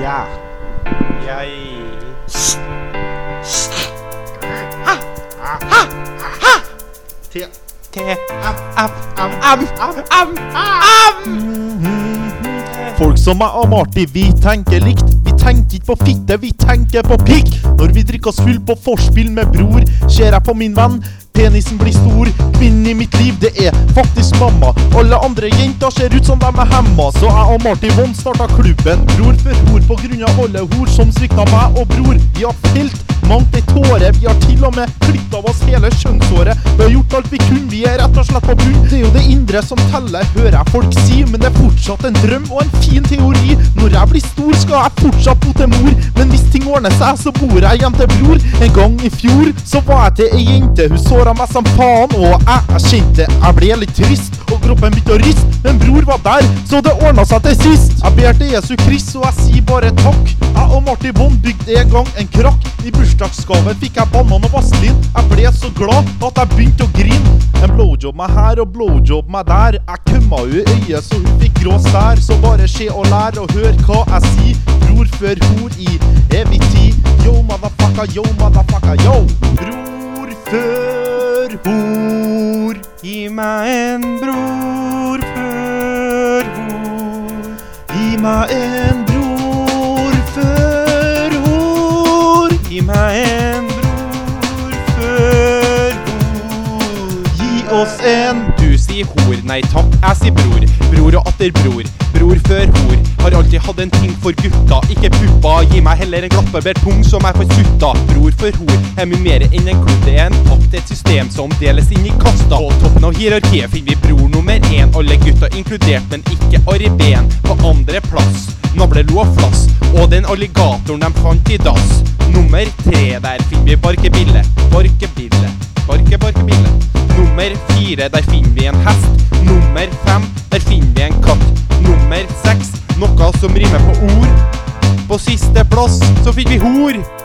Ja. Jeg Te. Te Am Am Am Am Folk som meg og Marty, vi tenker likt. Vi tenker ikke på fitte, vi tenker på pikk. Når vi drikker oss full på forspill med bror, ser jeg på min venn. Penisen blir stor. Kvinnen i mitt liv, det er faktisk mamma. Alle andre jenter ser ut som de er hemma. Så jeg og Marty Vonn starta klubben Bror for hor på grunn av alle hor som svikta meg og bror. Vi har felt mangt ei tåre. Vi har til og med av oss hele skjønnsåret. Vi har gjort alt vi kunne, vi er rett og slett på bunn. Det er jo det indre som teller, hører jeg folk si. Men det er fortsatt en drøm og en fin teori. Når jeg blir stor, skal jeg fortsatt bo til mor. Men hvis ting ordner seg, så bor jeg hjem til bror. En gang i fjor så var jeg til ei jente. Hun såra meg som faen, og jeg, jeg kjente jeg ble litt trist. Og kroppen begynte å riste. Men bror var der, så det ordna seg til sist. Jeg ber til Jesu Krist, og jeg sier bare takk. Jeg og Martin Bond bygde en gang en krakk. I bursdagsgave fikk jeg banan og vaselin. Jeg ble så glad at jeg begynte å grine. En blowjob meg her og blowjob meg der. Jeg kømma henne i øyet så hun fikk grå stær. Så bare se og lær og hør hva jeg sier. Bror før hor i evig tid. Yo, motherfucka, yo, motherfucka, yo. Bror før hor. Gi meg en bror før hor. Gi meg en meg en bror før hor. Gi oss en Du sier hor, nei takk, jeg sier bror. Bror og atter bror. Bror før hor. Har alltid hatt en ting for gutta, ikke puppa. Gi meg heller en glattbarbert pung som jeg får sutta. Bror for hor er mye mer enn en klubb. Det er en pakt, et system som deles inn i kasta. På toppen av hierarkiet finner vi bror nummer én. Alle gutta inkludert, men ikke Ari Behn. På andre plass Navlelo og Flass. Og den alligatoren de fant i dass. Nummer tre, der finner vi Barkebille. Barkebille. Barke, barkebille. Nummer fire, der finner vi en hest. Nummer fem, der finner vi en katt. Nummer seks, noe som rimer på ord. På siste plass så fikk vi hor.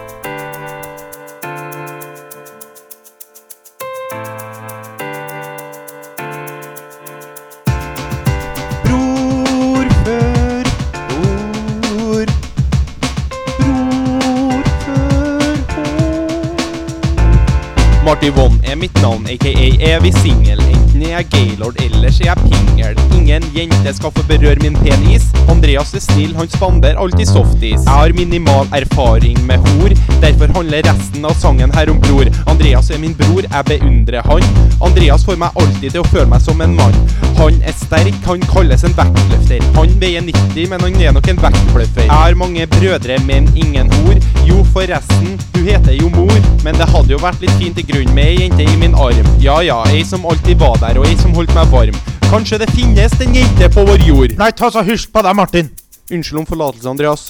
Marty One er mitt navn, aka evig singel. Enten er jeg gaylord, ellers er jeg pingel. Ingen jente skal få berøre min penis. Andreas er snill, han spander alltid softis. Jeg har minimal erfaring med hor, derfor handler resten av sangen her om bror. Andreas er min bror, jeg beundrer han. Andreas får meg alltid til å føle meg som en mann. Han er sterk, han kalles en vektløfter. Han veier 90, men han er nok en vektbløffer. Jeg har mange brødre, men ingen hor. Jo, forresten, hun heter jo mor, men det hadde jo vært litt fint i grunn med ei jente i min arm. Ja ja, ei som alltid var der, og ei som holdt meg varm. Kanskje det finnes en jente på vår jord. Nei, ta så hysj på deg, Martin. Unnskyld om forlatelse, Andreas.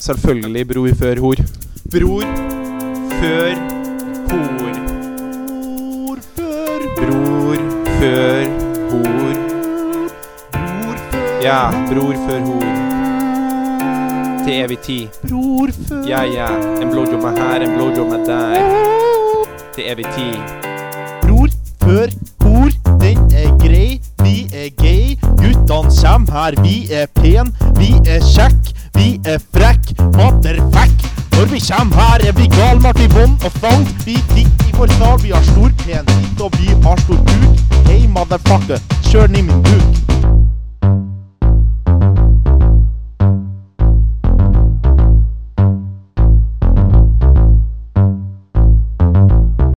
Selvfølgelig bror før hor. Bror før hor. Bror før Bror før hor. Bror før Ja, bror før hor. Til evig tid. Bror før Ja, ja. En blowjob er her, en blowjob er der. Til evig tid. Bror før Guttene kjem her. Vi er pen, vi er kjekk, vi er frekk. Motherfuck. Når vi kjem her, er vi gal, Martin Vonn og Fang. Vi sitter i vår sal, vi har stor penis, og vi har stor kuk. Hey, motherfucker, kjør den i min buk.